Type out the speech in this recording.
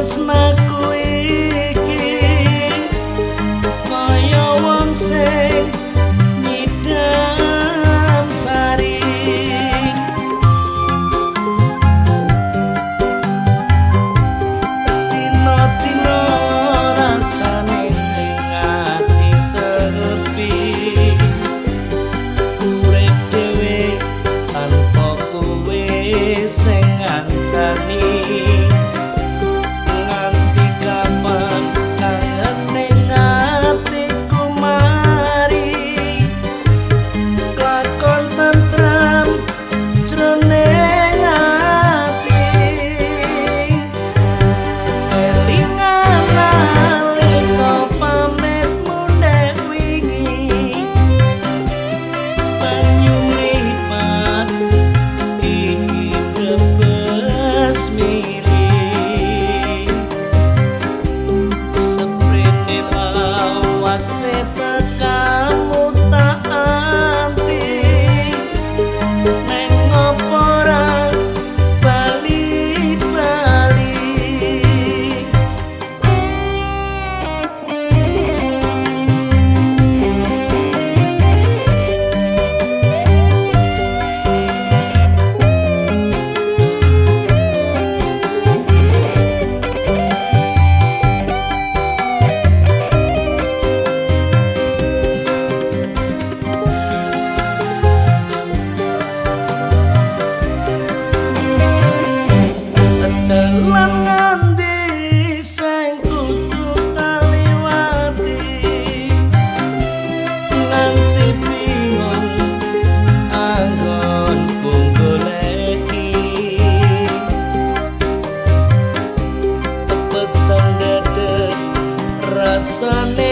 fantasma Sunday.